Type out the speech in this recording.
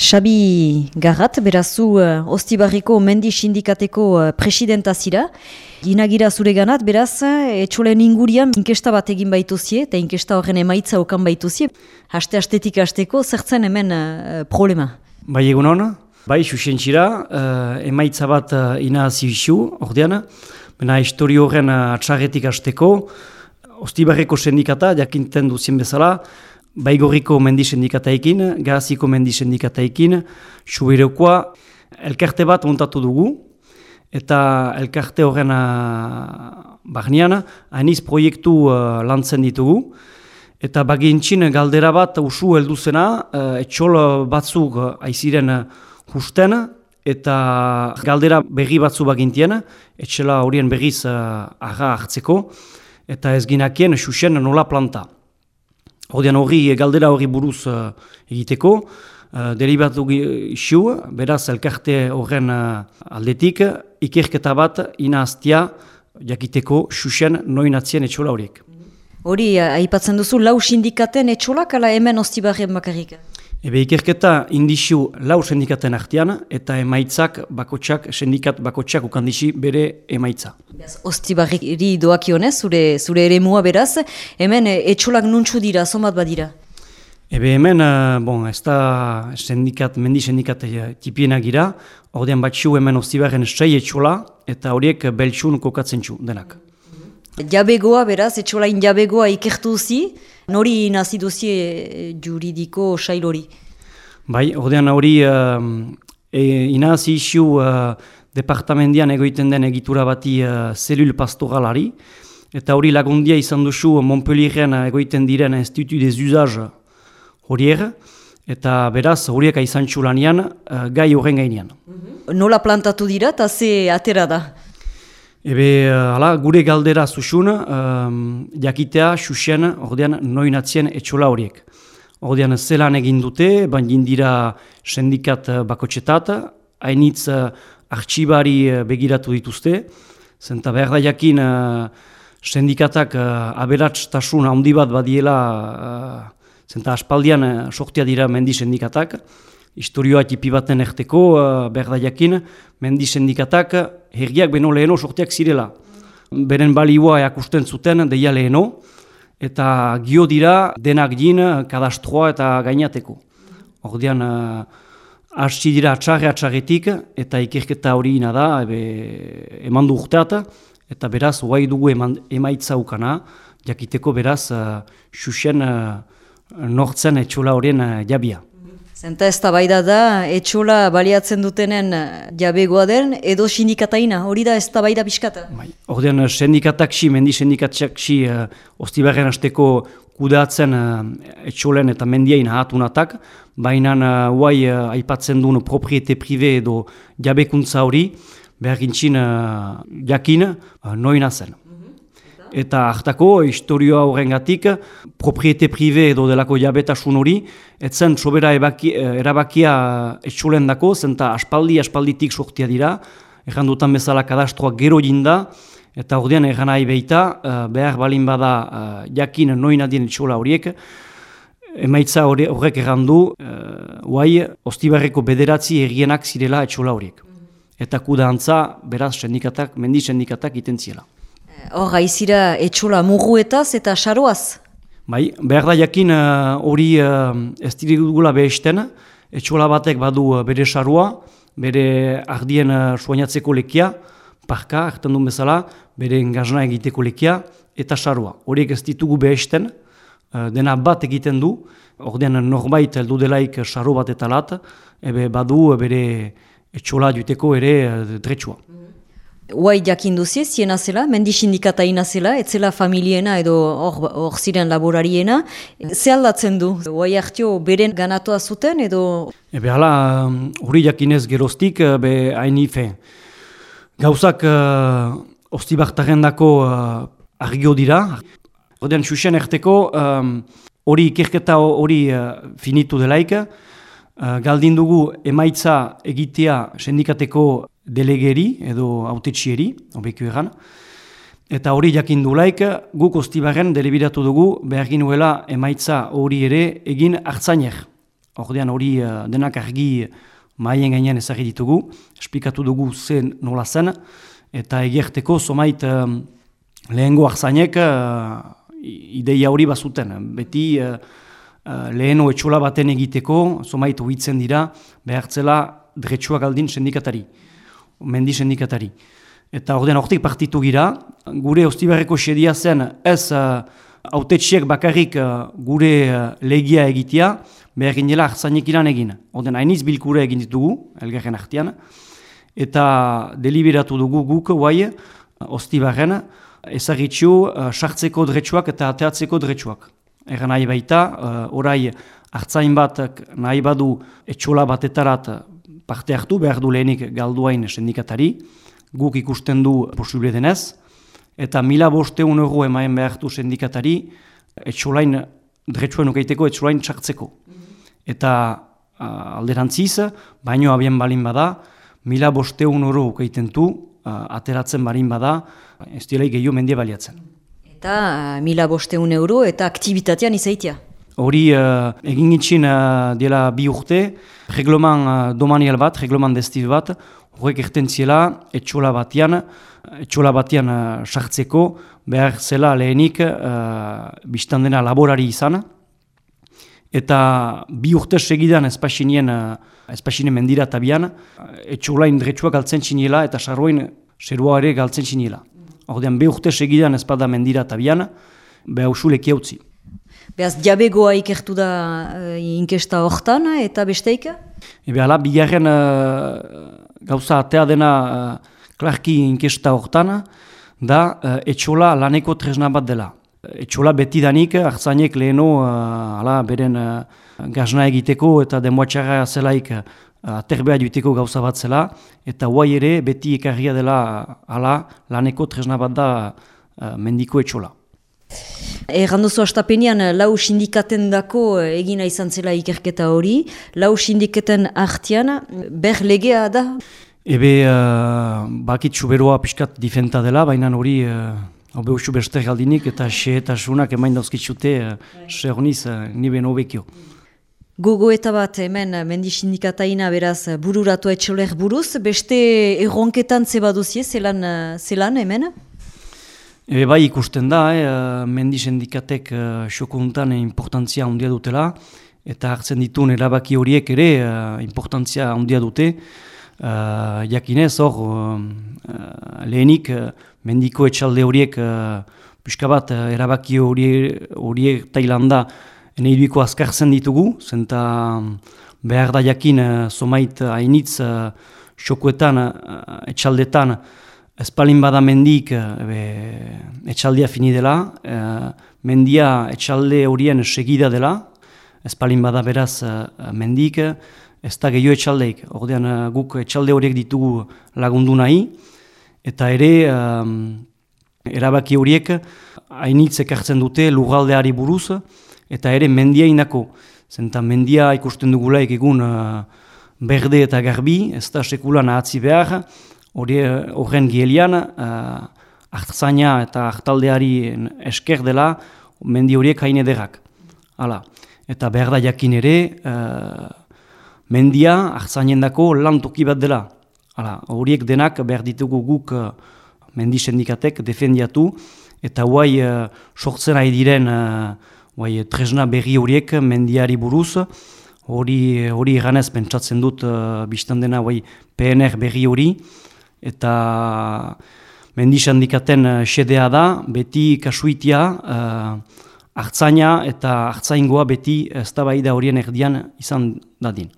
Xabi Garrat, berazu uh, Ostibarriko Mendi Sindikateko uh, presidenta zira. Ginagira zure ganat, beraz, etxolen ingurian inkesta bat egin baituzie, eta inkesta horren emaitza okan baituzie. Haste-hastetik hasteko, zertzen hemen uh, problema? Bai egun hona, bai susentxira, uh, emaitza bat uh, ina zibizu, ordean, bena histori horren uh, atxarretik hasteko, Ostibarriko sindikata, jakinten duzien bezala, Baigorriko mendi sindikataekin, Gaziko mendi sindikataekin, Subirekoa, elkarte bat montatu dugu, eta elkarte horren ah, bahnean, hainiz proiektu uh, lantzen ditugu, eta bagintzin galdera bat usu helduzena, uh, etxol batzuk aiziren justen, eta galdera berri batzu bagintien, etxela horien berriz uh, hartzeko, eta ez ginakien xuxen nola planta. Hordian hori, galdera hori buruz uh, egiteko, uh, deribatu isu, beraz, elkarte horren uh, aldetik, ikerketa bat inaztia jakiteko xuxen noinatzien etxola horiek. Hori, aipatzen duzu, lau sindikaten etxolak, ala hemen ostibarren bakarrik? Ebe ikerketa indixu lau sindikaten artean eta emaitzak bakotsak, sindikat bakotsak ukandixi bere emaitza. Ostibarri doakionez, zure, zure ere mua beraz, hemen eh, etxolak nuntxu dira, somat badira? Ebe hemen, uh, bon, ez da sindikat, mendi sindikat eh, tipiena gira, ordean batxu hemen ostibarren sei etxola eta horiek beltsun kokatzen txu denak. Jabegoa beraz, etxolain jabegoa ikertu zi, nori nazi duzie eh, juridiko sail hori? Bai, ordean hori uh, e, inazi isu uh, departamendian egoiten den egitura bati uh, zelul pastoralari, eta hori lagundia izan duzu Montpellierren egoiten diren Institut des Usages horier, eta beraz horiek aizan txulanean uh, gai horren gainean. Nola plantatu dira eta ze atera da? Ebe, uh, gure galdera zuzun, um, jakitea, xuxen, ordean, noinatzien etxola horiek. Ordean, zelan egin dute, bain dira sendikat uh, bakotxetat, hainitz uh, artxibari begiratu dituzte, zenta behar da jakin, uh, sendikatak uh, aberats tasun handi bat badiela, uh, zenta aspaldian uh, sortia dira mendi sendikatak, historioa tipi baten erteko, uh, behar da jakin, mendi sendikatak, herriak beno leheno sortiak zirela. Beren balioa eakusten zuten deia leheno, eta gio dira denak din kadastroa eta gainateko. Ordean, uh, hasi dira atxarre atxarretik, eta ikerketa hori ina da, ebe, eman du urteat, eta beraz, oai dugu eman, emaitza ukana, jakiteko beraz, uh, xuxen uh, nortzen etxola horien uh, jabia. Zenta ez da da, etxola baliatzen dutenen eh, jabegoa den, edo sindikataina, hori da ez da baida biskata? Bai, ordean sindikatak si, mendi sindikatak si, uh, ostibarren hasteko kudatzen uh, etxolen eta mendiain ahatunatak, baina uh, huai uh, aipatzen duen propriete prive edo jabekuntza hori, behar gintxin uh, jakin uh, noina zen. Eta hartako, historioa horren gatik, propriete prive edo delako jabetasun hori, etzen sobera ebaki, eh, erabakia etxulen dako, zenta aspaldi, aspalditik sortia dira, erran dutan bezala kadastroa gero jinda, eta ordean erran nahi behita, eh, behar balin bada uh, jakin noin adien etxula horiek, emaitza horrek erran du, uh, guai, ostibarreko bederatzi errienak zirela etxula horiek. Eta kuda antza, beraz, sendikatak, mendi sendikatak iten ziela. Hor, haizira etxola muguetaz eta saroaz? Bai, behar da jakin eh, hori uh, ez dirigula behesten, etxola batek badu uh, bere saroa, bere ardien uh, suainatzeko lekia, parka, hartan duen bezala, bere engazna egiteko lekia, eta saroa. Horiek ez ditugu behesten, dena bat egiten du, ordean norbait heldu delaik saro bat eta lat, ebe badu bere etxola juteko ere uh, dretsua. Huai jakin duzie, ziena zela, mendi sindikata zela, etzela familiena edo hor ziren laborariena. Ze aldatzen du? Huai hartio beren ganatoa zuten edo... Ebe hala, um, hori jakinez geroztik, uh, be hain ife. Gauzak uh, ostibartaren dako uh, argio dira. Horten, xuxen erteko, hori um, ikerketa hori uh, finitu delaik, uh, galdin dugu emaitza egitea sindikateko delegeri edo autetxieri, obekio egan. Eta hori jakin laik, guk ostibarren delibiratu dugu behar ginuela emaitza hori ere egin hartzainek. ordean hori denak argi maien gainean ezagir ditugu, esplikatu dugu zen nola zen, eta egerteko somait lehengo arzainek ideia hori bazuten. Beti uh, uh, leheno etxola baten egiteko, somait huitzen dira, behartzela dretsuak aldin sendikatari, mendi sendikatari. Eta ordean ortik partitu gira, gure ostibarreko sedia zen ez uh, autetxiek bakarrik uh, gure uh, legia egitea, behar ginela hartzainek ilan egin. Ordean hainiz bilkure egin ditugu, elgarren artian, eta deliberatu dugu guk guai, ostibarren, ezagitxu uh, sartzeko dretsuak eta ateatzeko dretsuak. Egan nahi baita, uh, orai hartzain bat nahi badu etxola batetarat parte hartu, behar du lehenik galduain sindikatari, guk ikusten du posible denez, eta mila bosteun euro emaen behar du sindikatari etxolain dretsuen ukeiteko etxolain txartzeko. Eta uh, alderantziz, baino abien balin bada, mila bosteun euro ukeiten du, uh, ateratzen balin bada, ez dira gehiago mendie baliatzen. Eta uh, mila bosteun euro eta aktivitatean izaitia? Hori uh, egin itxin uh, dela bi urte, regloman uh, domanial bat, regloman destiv bat, horrek erten ziela etxola batian, etxola batian uh, sartzeko, behar zela lehenik uh, biztan laborari izan, eta bi urte segidan espazinien, uh, espazinien mendira tabian, etxola indretsuak galtzen txiniela eta sarroin serua ere galtzen txiniela. Ordean, be urte segidan espada mendira tabian, behar usu leki hautzi. Beaz, diabegoa ikertu da uh, inkesta hortan eta besteik? Ebe ala, bigarren uh, gauza atea dena uh, klarki inkesta hortan, da uh, etxola laneko tresna bat dela. Etxola beti danik, hartzainek leheno, uh, ala, beren uh, gazna egiteko eta demoatxarra zelaik aterbea joiteko gauza bat zela, eta guai ere beti ekarria dela ala laneko tresna bat da uh, mendiko etxola. Errandozu astapenean, lau sindikaten dako egina izan zela ikerketa hori, lau sindikaten artian, ber legea da? Ebe, uh, bakit suberoa piskat difenta dela, baina hori uh, obe usu beste galdinik eta xe eta sunak emain dauzkitzute, uh, xe honiz, uh, niben obekio. Gogo eta bat hemen mendi sindikataina beraz bururatu etxoler buruz, beste erronketan zeba duzie, zelan, zelan hemen? E, bai ikusten da, eh, mendi sindikatek eh, xokuntan importantzia handia dutela, eta hartzen ditun erabaki horiek ere eh, importantzia handia dute. Eh, jakinez hor, eh, lehenik eh, mendiko etxalde horiek eh, pixka bat eh, erabaki horiek, Tailanda Neibiko azkartzen ditugu, zenta mm, behar da jakin uh, somait hainitz uh, xokuetan, uh, etxaldetan, espalin bada mendik uh, etxaldia fini dela, mendia etxalde horien segida dela, espalin bada beraz uh, mendik, ez da gehiago etxaldeik, ordean guk etxalde horiek ditugu lagundu nahi, eta ere erabaki horiek hainitz ekartzen dute lugaldeari buruz, eta ere mendia inako. Zenta mendia ikusten dugulaik egun uh, berde eta garbi, ez da sekulan ahatzi behar, hori uh, horren gielian, uh, hartzaina eta hartaldeari esker dela, mendi horiek hain ederrak. Hala. Eta behar da jakin ere, uh, mendia hartzainen dako lan toki bat dela. Hala. Horiek denak behar ditugu guk uh, mendi sendikatek defendiatu, eta guai uh, sortzen ari diren bai, tresna berri horiek mendiari buruz, hori hori eganez pentsatzen dut uh, biztan dena bai, PNR berri hori, eta mendisandikaten uh, xedea da, beti kasuitia, uh, hartzaina eta hartzaingoa beti ez da horien erdian izan dadin.